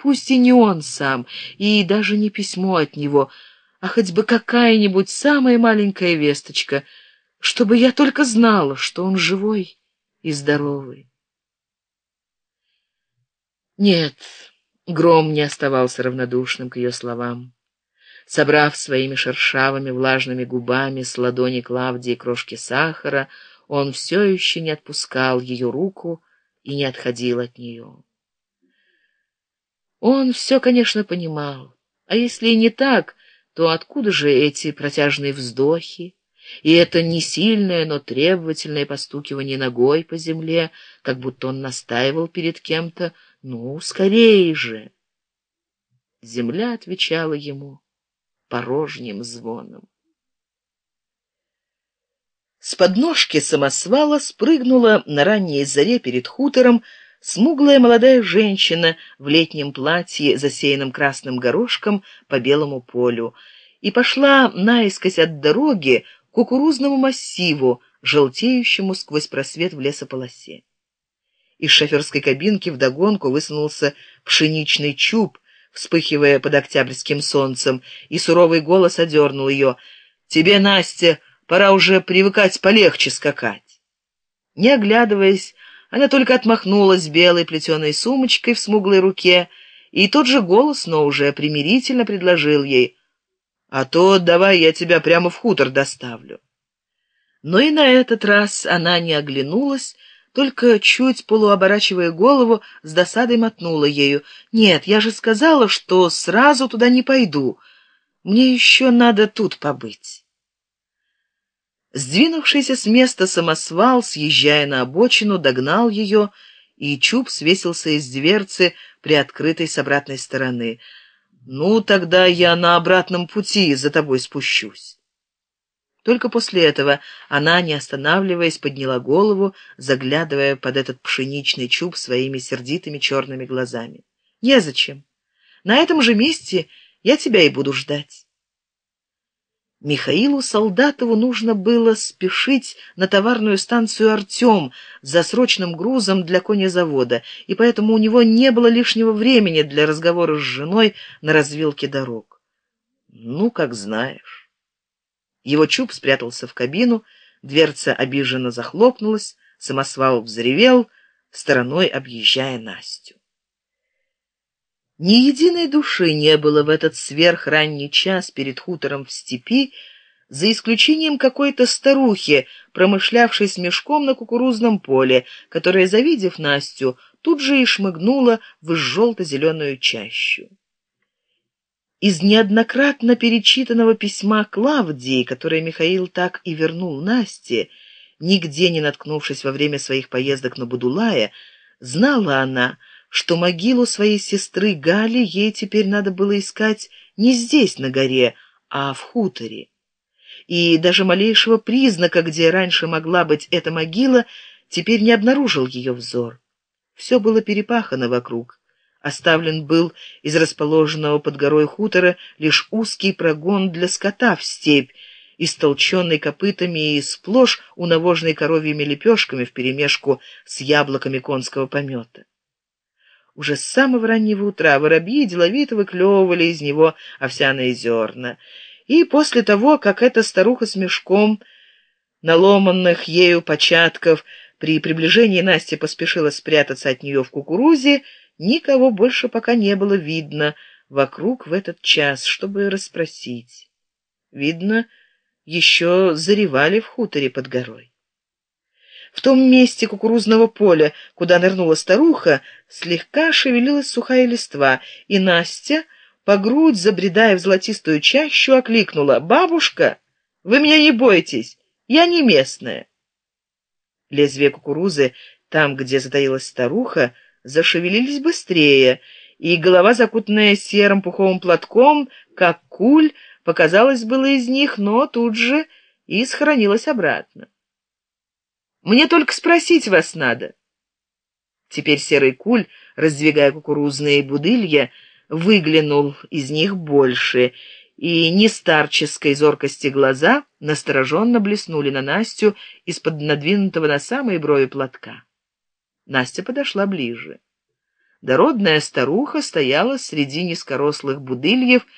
Пусть и не он сам, и даже не письмо от него, а хоть бы какая-нибудь самая маленькая весточка, чтобы я только знала, что он живой и здоровый. Нет, Гром не оставался равнодушным к ее словам. Собрав своими шершавыми влажными губами с ладони Клавдии крошки сахара, он все еще не отпускал ее руку и не отходил от нее. Он все, конечно, понимал, а если и не так, то откуда же эти протяжные вздохи и это не сильное, но требовательное постукивание ногой по земле, как будто он настаивал перед кем-то, ну, скорее же. Земля отвечала ему порожним звоном. С подножки самосвала спрыгнула на ранней заре перед хутором смуглая молодая женщина в летнем платье, засеянном красным горошком по белому полю, и пошла наискось от дороги к кукурузному массиву, желтеющему сквозь просвет в лесополосе. Из шоферской кабинки вдогонку высунулся пшеничный чуб, вспыхивая под октябрьским солнцем, и суровый голос одернул ее. «Тебе, Настя, пора уже привыкать полегче скакать». Не оглядываясь, она только отмахнулась белой плетеной сумочкой в смуглой руке, и тот же голос, но уже примирительно предложил ей, «А то давай я тебя прямо в хутор доставлю». Но и на этот раз она не оглянулась, только чуть полуоборачивая голову, с досадой мотнула ею. «Нет, я же сказала, что сразу туда не пойду. Мне еще надо тут побыть». Сдвинувшийся с места самосвал, съезжая на обочину, догнал ее, и чуб свесился из дверцы, приоткрытой с обратной стороны. «Ну, тогда я на обратном пути за тобой спущусь». Только после этого она, не останавливаясь, подняла голову, заглядывая под этот пшеничный чуб своими сердитыми черными глазами. «Незачем. На этом же месте я тебя и буду ждать». Михаилу Солдатову нужно было спешить на товарную станцию «Артем» за срочным грузом для конезавода, и поэтому у него не было лишнего времени для разговора с женой на развилке дорог. «Ну, как знаешь». Его чуб спрятался в кабину, дверца обиженно захлопнулась, самосвал взревел, стороной объезжая Настю. Ни единой души не было в этот сверхранний час перед хутором в степи, за исключением какой-то старухи, промышлявшей с мешком на кукурузном поле, которая, завидев Настю, тут же и шмыгнула в желто-зеленую чащу. Из неоднократно перечитанного письма Клавдии, которое Михаил так и вернул Насте, нигде не наткнувшись во время своих поездок на Будулая, знала она, что могилу своей сестры Гали ей теперь надо было искать не здесь, на горе, а в хуторе. И даже малейшего признака, где раньше могла быть эта могила, теперь не обнаружил ее взор. Все было перепахано вокруг. Оставлен был из расположенного под горой хутора лишь узкий прогон для скота в степь, истолченный копытами и сплошь унавоженный коровьими лепешками вперемешку с яблоками конского помета. Уже с самого раннего утра воробьи деловито выклевывали из него овсяные зерна, и после того, как эта старуха с мешком наломанных ею початков при приближении Насти поспешила спрятаться от нее в кукурузе, Никого больше пока не было видно вокруг в этот час, чтобы расспросить. Видно, еще заревали в хуторе под горой. В том месте кукурузного поля, куда нырнула старуха, слегка шевелилась сухая листва, и Настя, по грудь забредая в золотистую чащу, окликнула «Бабушка, вы меня не бойтесь, я не местная». Лезвие кукурузы, там, где затаилась старуха, зашевелились быстрее, и голова, закутанная серым пуховым платком, как куль, показалось было из них, но тут же и сохранилась обратно. «Мне только спросить вас надо». Теперь серый куль, раздвигая кукурузные будылья, выглянул из них больше, и нестарческой зоркости глаза настороженно блеснули на Настю из-под надвинутого на самые брови платка. Настя подошла ближе. Дородная старуха стояла среди низкорослых будыльев